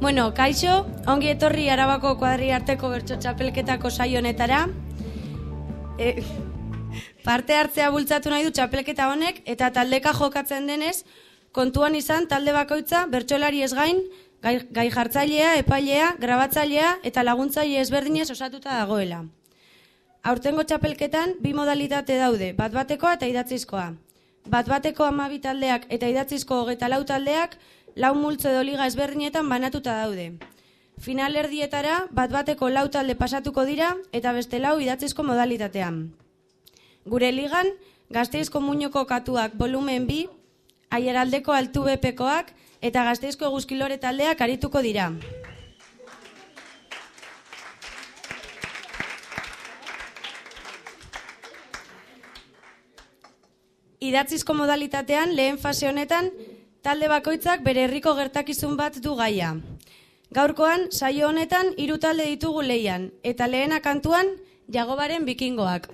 Bueno, kaixo, ongi etorri arabako kuadri arteko bertso txapelketako saio honetara. E, parte hartzea bultzatu nahi du txapelketa honek eta taldeka jokatzen denez, kontuan izan talde bakoitza bertsolari ez gain, gai, gai jartzailea, epailea, grabatzailea eta laguntzaile ezberdinez osatuta dagoela. Aurtengo txapelketan bi modalitate daude, bat batekoa eta idatzizkoa. Bat bateko amabi taldeak eta idatzizko hogeta lau taldeak lau multzo edo liga ezberdinetan banatuta daude. Final erdietara bat bateko lau talde pasatuko dira eta beste lau idatzizko modalitatean. Gure ligan, gazteizko muñoko katuak volumen bi, aieraldeko altu bepekoak eta gazteizko eguzkilore taldeak arituko dira. Idatzizko modalitatean lehen fase honetan talde bakoitzak bere herriko gertakizun bat du gaia. Gaurkoan, saio honetan hiru talde ditugu leian, eta lehena kantuan, jagobaren bikingoak.